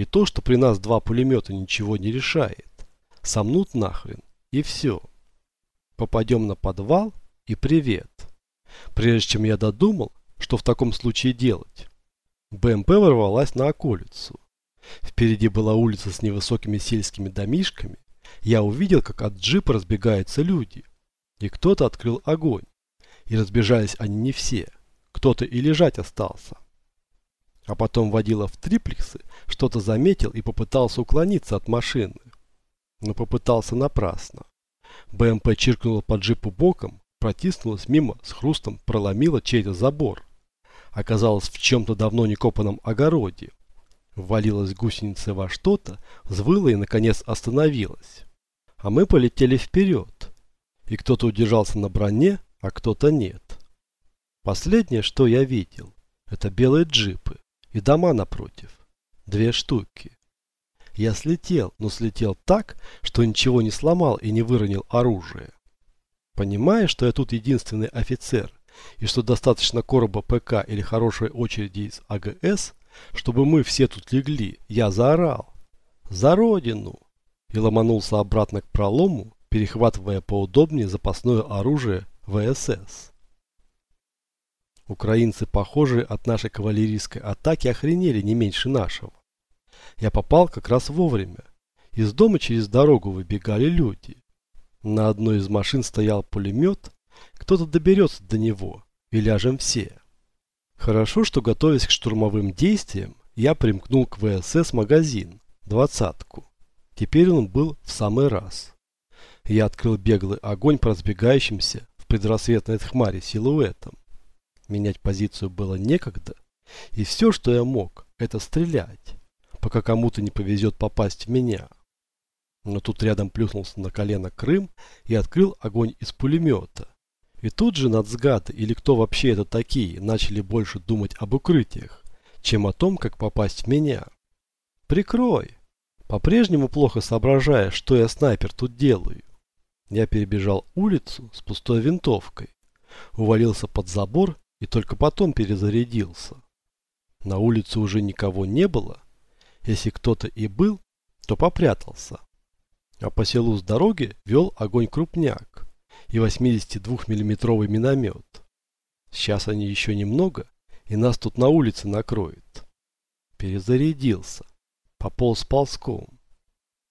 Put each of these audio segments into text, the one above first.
И то, что при нас два пулемета ничего не решает. Сомнут нахрен, и все. Попадем на подвал, и привет. Прежде чем я додумал, что в таком случае делать, БМП ворвалась на околицу. Впереди была улица с невысокими сельскими домишками. Я увидел, как от джипа разбегаются люди. И кто-то открыл огонь. И разбежались они не все. Кто-то и лежать остался. А потом водила в триплексы, что-то заметил и попытался уклониться от машины. Но попытался напрасно. БМП чиркнула по джипу боком, протиснулась мимо, с хрустом проломила чей-то забор. Оказалась в чем-то давно не копанном огороде. Ввалилась гусеница во что-то, взвыла и, наконец, остановилась. А мы полетели вперед. И кто-то удержался на броне, а кто-то нет. Последнее, что я видел, это белые джипы и дома напротив. Две штуки. Я слетел, но слетел так, что ничего не сломал и не выронил оружие. Понимая, что я тут единственный офицер, и что достаточно короба ПК или хорошей очереди из АГС, чтобы мы все тут легли, я заорал. За родину! И ломанулся обратно к пролому, перехватывая поудобнее запасное оружие ВСС. Украинцы, похожие от нашей кавалерийской атаки, охренели не меньше нашего. Я попал как раз вовремя. Из дома через дорогу выбегали люди. На одной из машин стоял пулемет, кто-то доберется до него, и ляжем все. Хорошо, что готовясь к штурмовым действиям, я примкнул к ВСС магазин, двадцатку. Теперь он был в самый раз. Я открыл беглый огонь по разбегающимся в предрассветной хмаре силуэтам. Менять позицию было некогда, и все, что я мог, это стрелять, пока кому-то не повезет попасть в меня. Но тут рядом плюхнулся на колено Крым и открыл огонь из пулемета. И тут же нацгады, или кто вообще это такие, начали больше думать об укрытиях, чем о том, как попасть в меня. «Прикрой!» По-прежнему плохо соображая, что я снайпер тут делаю. Я перебежал улицу с пустой винтовкой, увалился под забор и только потом перезарядился. На улице уже никого не было. Если кто-то и был, то попрятался. А по селу с дороги вел огонь крупняк и 82-миллиметровый миномет. Сейчас они еще немного, и нас тут на улице накроет. Перезарядился. Пополз ползком.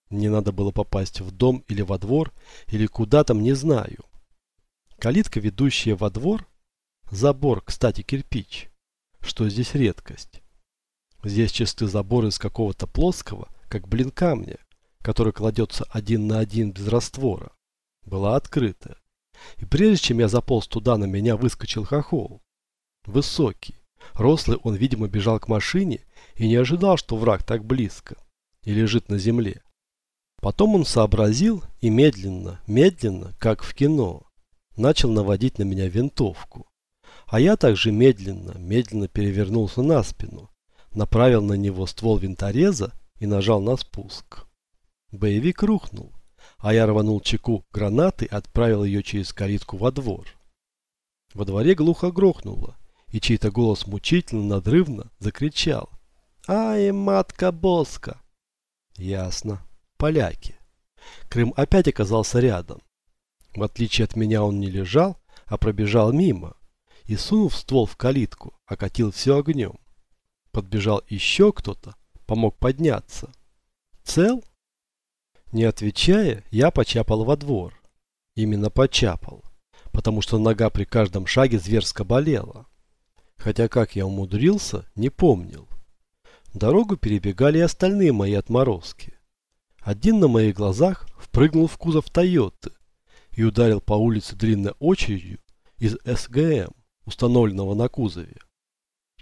Мне надо было попасть в дом или во двор, или куда там, не знаю. Калитка, ведущая во двор, забор, кстати, кирпич, что здесь редкость. Здесь чисты заборы из какого-то плоского, как блин камня, который кладется один на один без раствора, была открыта. И прежде чем я заполз туда, на меня выскочил хохол. Высокий. Рослый он, видимо, бежал к машине и не ожидал, что враг так близко и лежит на земле. Потом он сообразил и медленно, медленно, как в кино, начал наводить на меня винтовку. А я также медленно, медленно перевернулся на спину, направил на него ствол винтореза и нажал на спуск. Боевик рухнул а я рванул чеку гранаты и отправил ее через калитку во двор. Во дворе глухо грохнуло, и чей-то голос мучительно, надрывно закричал. «Ай, матка Боска!» Ясно. Поляки. Крым опять оказался рядом. В отличие от меня он не лежал, а пробежал мимо и, сунув ствол в калитку, окатил все огнем. Подбежал еще кто-то, помог подняться. Цел? Не отвечая, я почапал во двор. Именно почапал, потому что нога при каждом шаге зверско болела. Хотя как я умудрился, не помнил. Дорогу перебегали и остальные мои отморозки. Один на моих глазах впрыгнул в кузов Тойоты и ударил по улице длинной очередью из СГМ, установленного на кузове.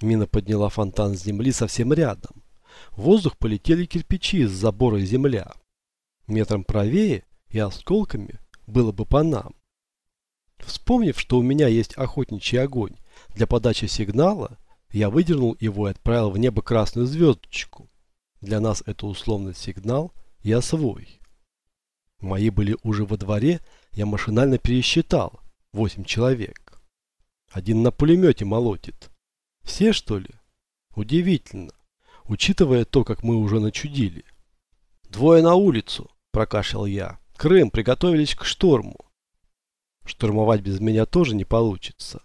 Мина подняла фонтан с земли совсем рядом. В воздух полетели кирпичи из забора и земля. Метром правее и осколками было бы по нам. Вспомнив, что у меня есть охотничий огонь для подачи сигнала, я выдернул его и отправил в небо красную звездочку. Для нас это условный сигнал, я свой. Мои были уже во дворе, я машинально пересчитал. Восемь человек. Один на пулемете молотит. Все, что ли? Удивительно. учитывая то, как мы уже начудили. «Двое на улицу!» – прокашлял я. «Крым, приготовились к шторму!» Штурмовать без меня тоже не получится.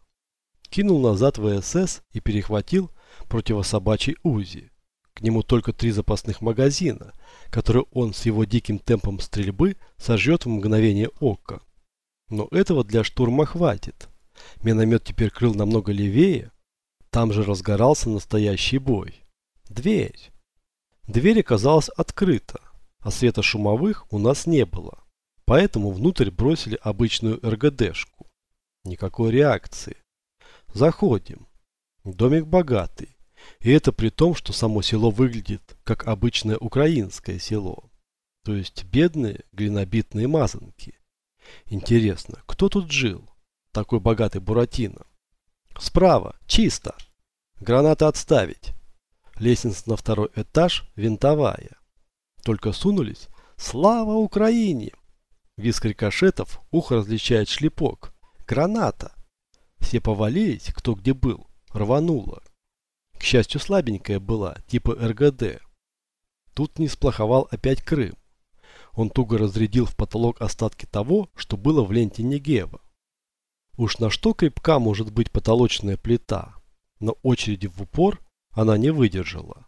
Кинул назад ВСС и перехватил противособачий УЗИ. К нему только три запасных магазина, которые он с его диким темпом стрельбы сожжет в мгновение ока. Но этого для штурма хватит. Миномет теперь крыл намного левее. Там же разгорался настоящий бой. Дверь. Дверь оказалась открыта, а светошумовых у нас не было. Поэтому внутрь бросили обычную РГДшку. Никакой реакции. Заходим. Домик богатый. И это при том, что само село выглядит как обычное украинское село. То есть бедные глинобитные мазанки. Интересно, кто тут жил? Такой богатый Буратино. Справа, чисто. Гранаты отставить. Лестница на второй этаж винтовая. Только сунулись. Слава Украине! Виск рикошетов, ухо различает шлепок. Граната. Все повалились, кто где был. Рвануло. К счастью, слабенькая была, типа РГД. Тут не сплоховал опять Крым. Он туго разрядил в потолок остатки того, что было в ленте Негева. Уж на что крепка может быть потолочная плита, но очереди в упор она не выдержала.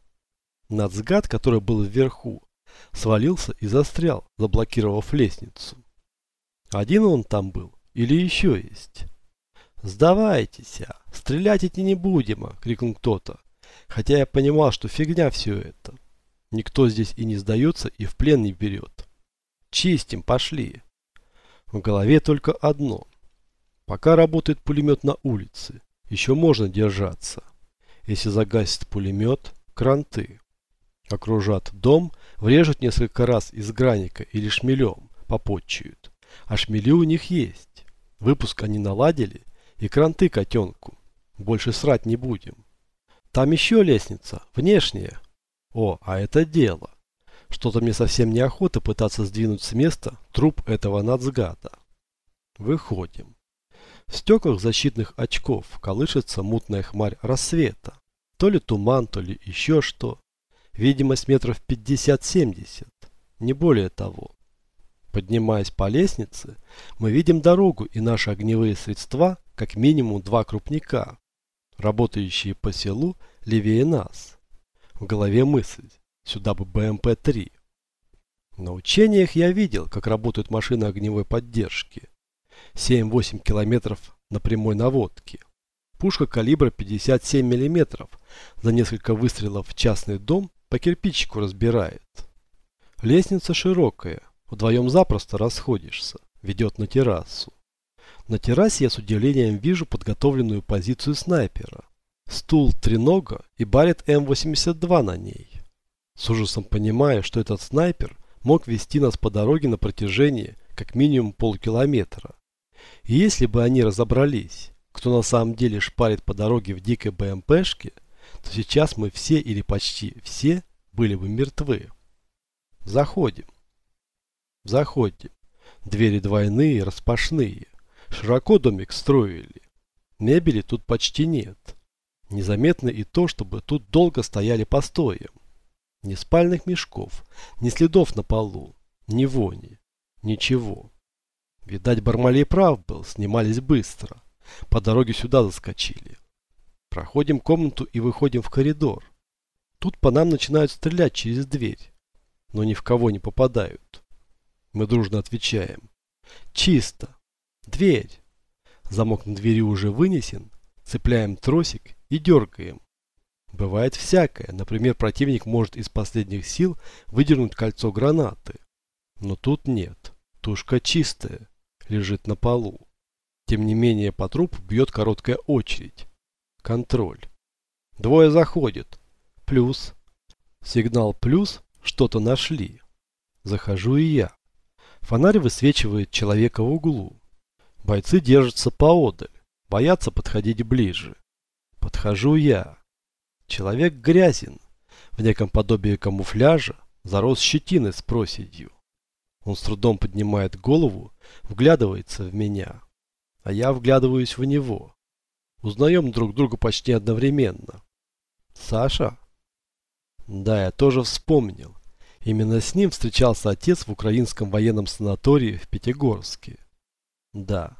Нацгад, который был вверху, свалился и застрял, заблокировав лестницу. Один он там был или еще есть? «Сдавайтесь, а! Стрелять идти не будем!» – крикнул кто-то. Хотя я понимал, что фигня все это. Никто здесь и не сдается, и в плен не берет. Чистим, пошли. В голове только одно. Пока работает пулемет на улице, еще можно держаться. Если загасит пулемет, кранты. Окружат дом, врежут несколько раз из граника или шмелем, попотчуют. А шмели у них есть. Выпуск они наладили, и кранты котенку. Больше срать не будем. Там еще лестница, внешняя. О, а это дело. Что-то мне совсем неохота пытаться сдвинуть с места труп этого нацгада. Выходим. В стеклах защитных очков колышется мутная хмарь рассвета. То ли туман, то ли еще что. Видимость метров 50-70, не более того. Поднимаясь по лестнице, мы видим дорогу и наши огневые средства, как минимум два крупника, работающие по селу левее нас. В голове мысль, сюда бы БМП-3. На учениях я видел, как работают машины огневой поддержки. 7-8 километров на прямой наводке. Пушка калибра 57 мм за несколько выстрелов в частный дом по кирпичику разбирает. Лестница широкая, вдвоем запросто расходишься, ведет на террасу. На террасе я с удивлением вижу подготовленную позицию снайпера. Стул тренога и барит М82 на ней. С ужасом понимая, что этот снайпер мог вести нас по дороге на протяжении как минимум полкилометра. И если бы они разобрались, кто на самом деле шпарит по дороге в дикой БМПшке, то сейчас мы все или почти все были бы мертвы. Заходим. Заходим. Двери двойные, распашные. Широко домик строили. Мебели тут почти нет. Незаметно и то, чтобы тут долго стояли постоем. Ни спальных мешков, ни следов на полу, ни вони, ничего. Видать, Бармалей прав был, снимались быстро. По дороге сюда заскочили. Проходим комнату и выходим в коридор. Тут по нам начинают стрелять через дверь, но ни в кого не попадают. Мы дружно отвечаем. Чисто. Дверь. Замок на двери уже вынесен. Цепляем тросик и дергаем. Бывает всякое. Например, противник может из последних сил выдернуть кольцо гранаты. Но тут нет. Тушка чистая. Лежит на полу. Тем не менее по трупу бьет короткая очередь. Контроль. Двое заходят. Плюс. Сигнал плюс. Что-то нашли. Захожу и я. Фонарь высвечивает человека в углу. Бойцы держатся поодаль, боятся подходить ближе. Подхожу я. Человек грязен, в неком подобии камуфляжа, зарос щетиной с проседью. Он с трудом поднимает голову, вглядывается в меня, а я вглядываюсь в него. Узнаем друг друга почти одновременно. Саша? Да, я тоже вспомнил. Именно с ним встречался отец в украинском военном санатории в Пятигорске. Да.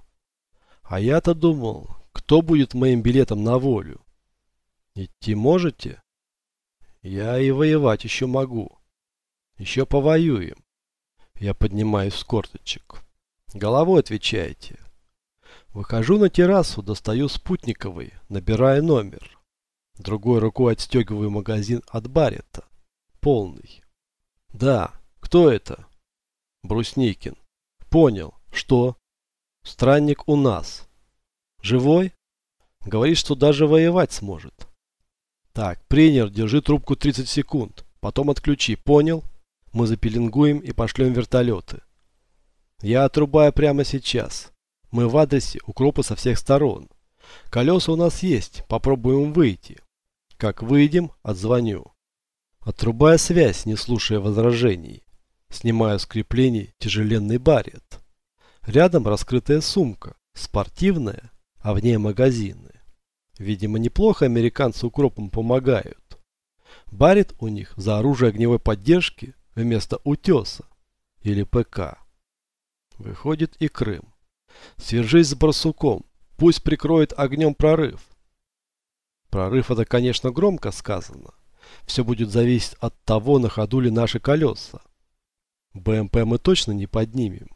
А я-то думал, кто будет моим билетом на волю? Идти можете? Я и воевать еще могу. Еще повоюем. Я поднимаюсь с корточек. Головой отвечаете. Выхожу на террасу, достаю спутниковый, набираю номер. Другой рукой отстегиваю магазин от барета. Полный. Да, кто это? Брусникин. Понял. Что? Странник у нас. Живой? Говорит, что даже воевать сможет. Так, принял, держи трубку 30 секунд. Потом отключи, понял? Мы запеленгуем и пошлем вертолеты. Я отрубаю прямо сейчас. Мы в адресе, укропы со всех сторон. Колеса у нас есть, попробуем выйти. Как выйдем, отзвоню. Отрубая связь, не слушая возражений. Снимаю с креплений тяжеленный барет. Рядом раскрытая сумка, спортивная, а в ней магазины. Видимо, неплохо американцы укропам помогают. Барет у них за оружие огневой поддержки вместо утеса или ПК. Выходит и Крым. Свяжись с барсуком, пусть прикроет огнем прорыв. Прорыв это, конечно, громко сказано. Все будет зависеть от того, на ходу ли наши колеса. БМП мы точно не поднимем.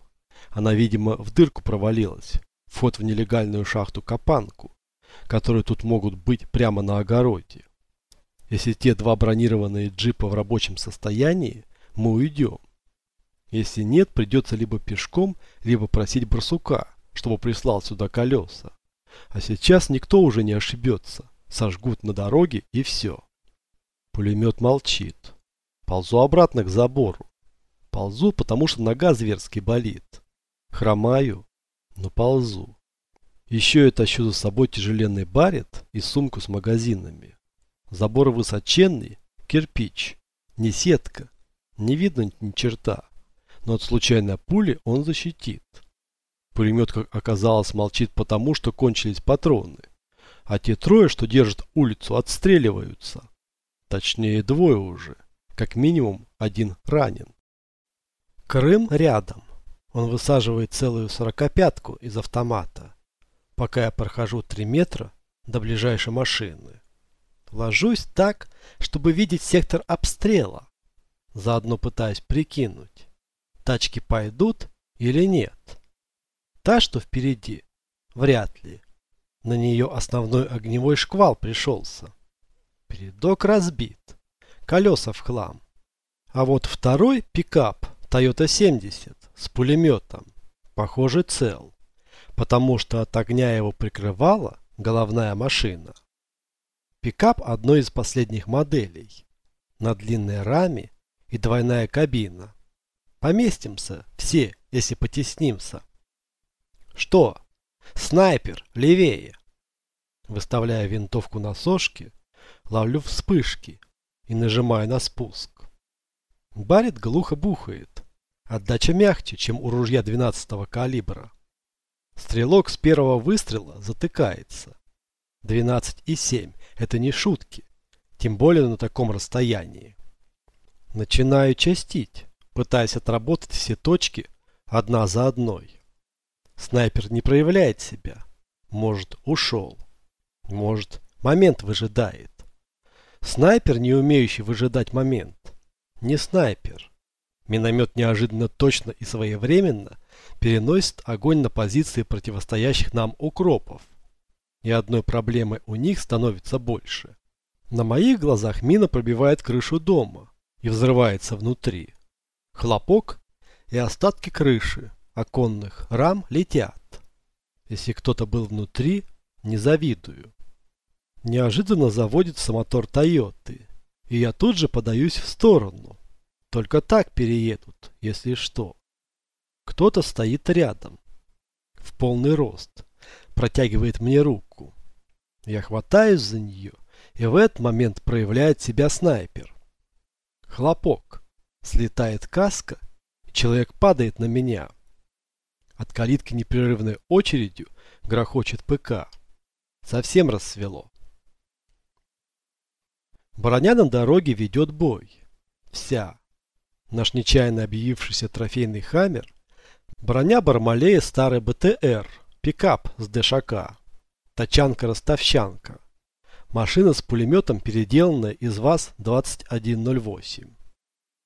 Она, видимо, в дырку провалилась. Вход в нелегальную шахту-копанку, которые тут могут быть прямо на огороде. Если те два бронированные джипа в рабочем состоянии, мы уйдем. Если нет, придется либо пешком, либо просить барсука, чтобы прислал сюда колеса. А сейчас никто уже не ошибется. Сожгут на дороге и все. Пулемет молчит. Ползу обратно к забору. Ползу, потому что нога зверски болит. Хромаю, но ползу. Еще я тащу за собой тяжеленный барет и сумку с магазинами. Забор высоченный, кирпич, не сетка, не видно ни черта но от случайной пули он защитит. Пулемет, как оказалось, молчит потому, что кончились патроны. А те трое, что держат улицу, отстреливаются. Точнее, двое уже. Как минимум, один ранен. Крым рядом. Он высаживает целую сорокопятку из автомата. Пока я прохожу три метра до ближайшей машины. Ложусь так, чтобы видеть сектор обстрела. Заодно пытаюсь прикинуть тачки пойдут или нет. Та, что впереди, вряд ли. На нее основной огневой шквал пришелся. Передок разбит, колеса в хлам. А вот второй пикап Toyota 70 с пулеметом, похоже, цел, потому что от огня его прикрывала головная машина. Пикап одной из последних моделей. На длинной раме и двойная кабина. Поместимся все, если потеснимся. Что? Снайпер, левее. Выставляя винтовку на сошке, ловлю вспышки и нажимаю на спуск. Барит глухо бухает. Отдача мягче, чем у ружья 12-го калибра. Стрелок с первого выстрела затыкается. 12,7 это не шутки, тем более на таком расстоянии. Начинаю частить пытаясь отработать все точки одна за одной. Снайпер не проявляет себя. Может, ушел. Может, момент выжидает. Снайпер, не умеющий выжидать момент. Не снайпер. Миномет неожиданно точно и своевременно переносит огонь на позиции противостоящих нам укропов. И одной проблемы у них становится больше. На моих глазах мина пробивает крышу дома и взрывается внутри. Хлопок и остатки крыши оконных рам летят. Если кто-то был внутри, не завидую. Неожиданно заводится мотор Тойоты, и я тут же подаюсь в сторону. Только так переедут, если что. Кто-то стоит рядом, в полный рост, протягивает мне руку. Я хватаюсь за нее, и в этот момент проявляет себя снайпер. Хлопок. Слетает каска, и человек падает на меня. От калитки непрерывной очередью грохочет ПК. Совсем рассвело. Броня на дороге ведет бой. Вся. Наш нечаянно объявившийся трофейный «Хаммер» Броня Бармалея старый БТР, пикап с ДШК, тачанка-ростовщанка. Машина с пулеметом, переделанная из ВАЗ-2108.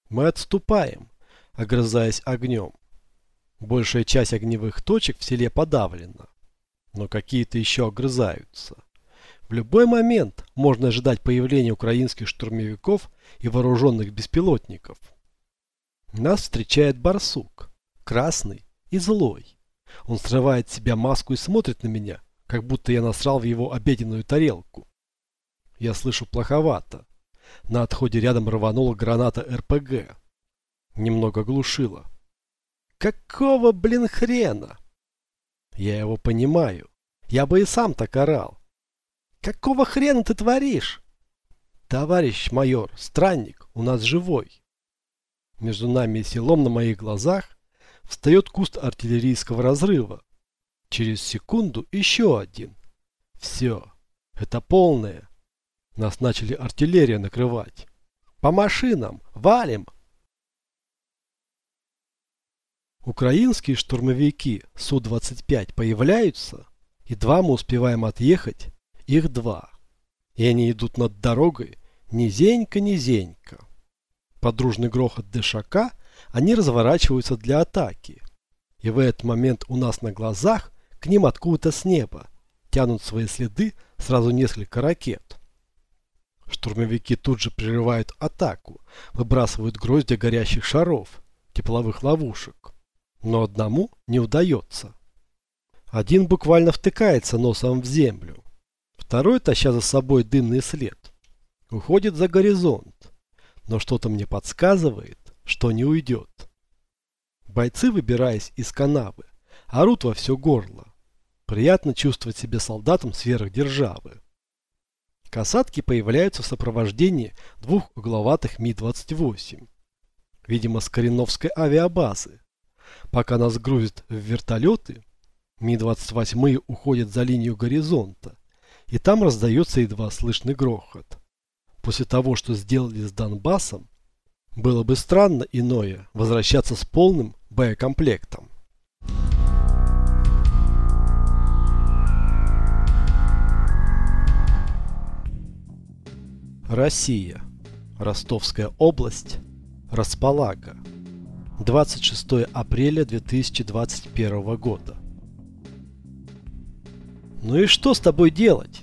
Мы отступаем, огрызаясь огнем. Большая часть огневых точек в селе подавлена, но какие-то еще огрызаются. В любой момент можно ожидать появления украинских штурмовиков и вооруженных беспилотников. Нас встречает барсук, красный и злой. Он срывает с себя маску и смотрит на меня, как будто я насрал в его обеденную тарелку. Я слышу плоховато. На отходе рядом рванула граната РПГ. Немного глушила. Какого, блин, хрена? Я его понимаю. Я бы и сам так орал. Какого хрена ты творишь? Товарищ майор, странник, у нас живой. Между нами и селом на моих глазах встает куст артиллерийского разрыва. Через секунду еще один. Все. Это полное. Нас начали артиллерия накрывать. По машинам! Валим! Украинские штурмовики Су-25 появляются, едва мы успеваем отъехать, их два. И они идут над дорогой низенько-низенько. Подружный грохот ДШК, они разворачиваются для атаки. И в этот момент у нас на глазах к ним откуда-то с неба тянут свои следы сразу несколько ракет. Штурмовики тут же прерывают атаку, выбрасывают гроздья горящих шаров, тепловых ловушек но одному не удается. Один буквально втыкается носом в землю, второй, таща за собой дымный след, уходит за горизонт, но что-то мне подсказывает, что не уйдет. Бойцы, выбираясь из канавы, орут во все горло. Приятно чувствовать себя солдатом сверхдержавы. Касатки появляются в сопровождении двух угловатых Ми-28. Видимо, с Кореновской авиабазы, Пока нас грузят в вертолеты, Ми-28 уходят за линию горизонта, и там раздается едва слышный грохот. После того, что сделали с Донбассом, было бы странно иное возвращаться с полным боекомплектом. Россия. Ростовская область. Располага. 26 апреля 2021 года. Ну и что с тобой делать?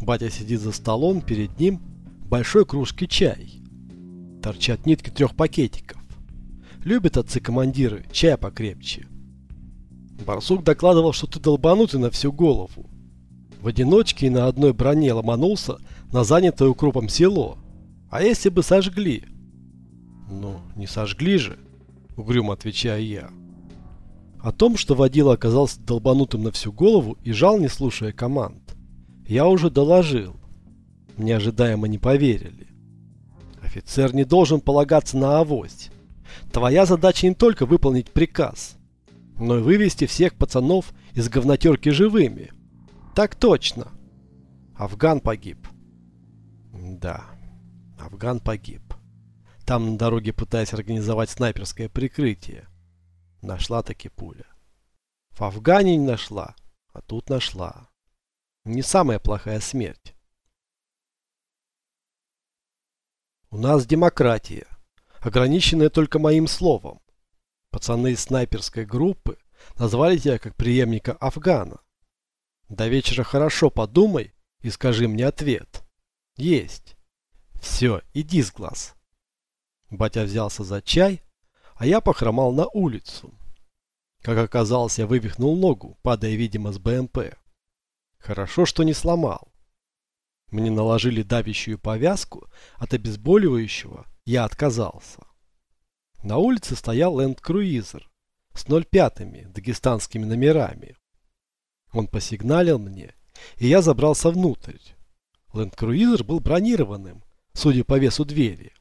Батя сидит за столом, перед ним большой кружки чай. Торчат нитки трех пакетиков. Любят отцы-командиры чая покрепче. Барсук докладывал, что ты долбанутый на всю голову. В одиночке и на одной броне ломанулся на занятое укропом село. А если бы сожгли? Ну, не сожгли же угрюмо отвечаю я. О том, что водила оказался долбанутым на всю голову и жал, не слушая команд, я уже доложил. Мне ожидаемо не поверили. Офицер не должен полагаться на авось. Твоя задача не только выполнить приказ, но и вывести всех пацанов из говнотерки живыми. Так точно. Афган погиб. Да, Афган погиб. Там на дороге пытаясь организовать снайперское прикрытие. Нашла таки пуля. В Афгане не нашла, а тут нашла. Не самая плохая смерть. У нас демократия, ограниченная только моим словом. Пацаны из снайперской группы назвали тебя как преемника Афгана. До вечера хорошо подумай и скажи мне ответ. Есть. Все, иди с глаз. Батя взялся за чай, а я похромал на улицу. Как оказалось, я вывихнул ногу, падая, видимо, с БМП. Хорошо, что не сломал. Мне наложили давящую повязку, от обезболивающего я отказался. На улице стоял ленд-круизер с 05-ми дагестанскими номерами. Он посигналил мне, и я забрался внутрь. Ленд-круизер был бронированным, судя по весу двери.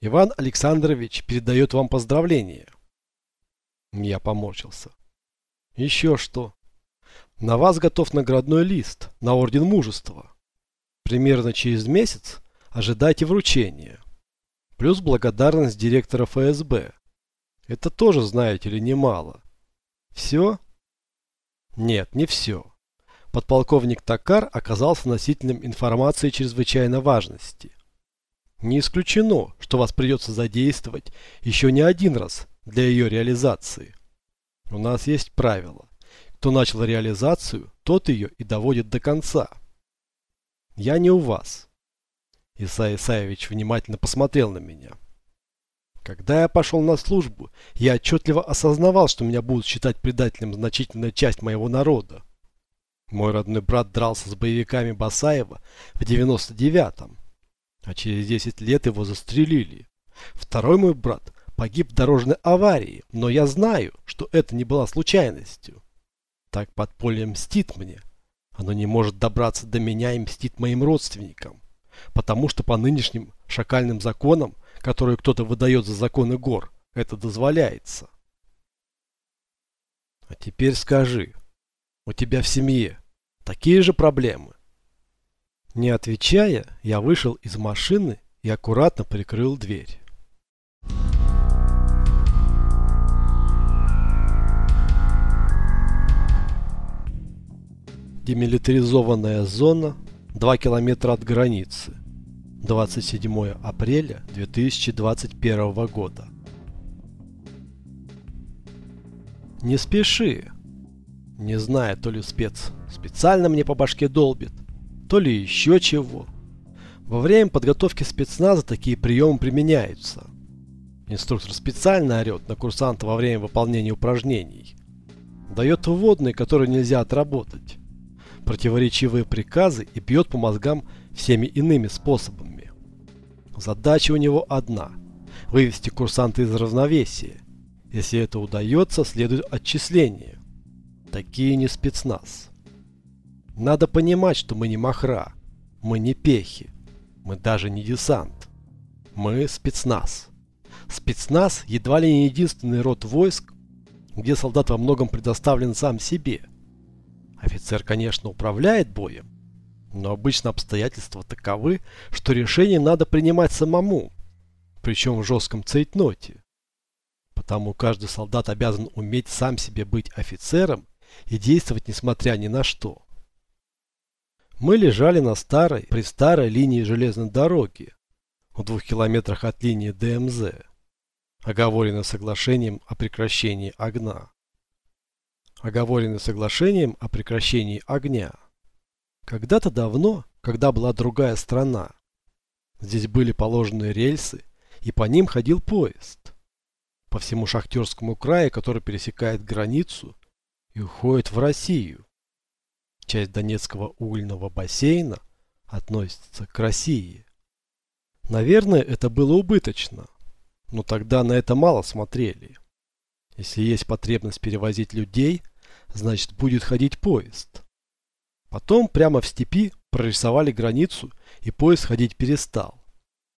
Иван Александрович передает вам поздравления. Я поморщился. Еще что? На вас готов наградной лист на Орден Мужества. Примерно через месяц ожидайте вручения. Плюс благодарность директора ФСБ. Это тоже, знаете ли, немало. Все? Нет, не все. Подполковник Такар оказался носителем информации чрезвычайной важности. Не исключено, что вас придется задействовать еще не один раз для ее реализации. У нас есть правило. Кто начал реализацию, тот ее и доводит до конца. Я не у вас. Исаия Исаевич внимательно посмотрел на меня. Когда я пошел на службу, я отчетливо осознавал, что меня будут считать предателем значительная часть моего народа. Мой родной брат дрался с боевиками Басаева в 99-м, а через 10 лет его застрелили. Второй мой брат погиб в дорожной аварии, но я знаю, что это не была случайностью. Так подполье мстит мне. Оно не может добраться до меня и мстит моим родственникам. Потому что по нынешним шакальным законам, которые кто-то выдает за законы гор, это дозволяется. А теперь скажи, у тебя в семье такие же проблемы? Не отвечая, я вышел из машины и аккуратно прикрыл дверь. Демилитаризованная зона 2 километра от границы. 27 апреля 2021 года. Не спеши. Не знаю, то ли спец специально мне по башке долбит, то ли еще чего. Во время подготовки спецназа такие приемы применяются. Инструктор специально орет на курсанта во время выполнения упражнений. Дает вводные, которые нельзя отработать противоречивые приказы и бьет по мозгам всеми иными способами. Задача у него одна – вывести курсанта из равновесия. Если это удается, следует отчисление. Такие не спецназ. Надо понимать, что мы не махра, мы не пехи, мы даже не десант. Мы спецназ. Спецназ едва ли не единственный род войск, где солдат во многом предоставлен сам себе – Офицер, конечно, управляет боем, но обычно обстоятельства таковы, что решение надо принимать самому, причем в жестком цейтноте. Потому каждый солдат обязан уметь сам себе быть офицером и действовать несмотря ни на что. Мы лежали на старой, при старой линии железной дороги, в двух километрах от линии ДМЗ, оговоренной соглашением о прекращении огня оговоренный соглашением о прекращении огня. Когда-то давно, когда была другая страна, здесь были положены рельсы, и по ним ходил поезд. По всему Шахтерскому краю, который пересекает границу и уходит в Россию. Часть Донецкого угольного бассейна относится к России. Наверное, это было убыточно, но тогда на это мало смотрели. Если есть потребность перевозить людей, значит будет ходить поезд. Потом прямо в степи прорисовали границу и поезд ходить перестал.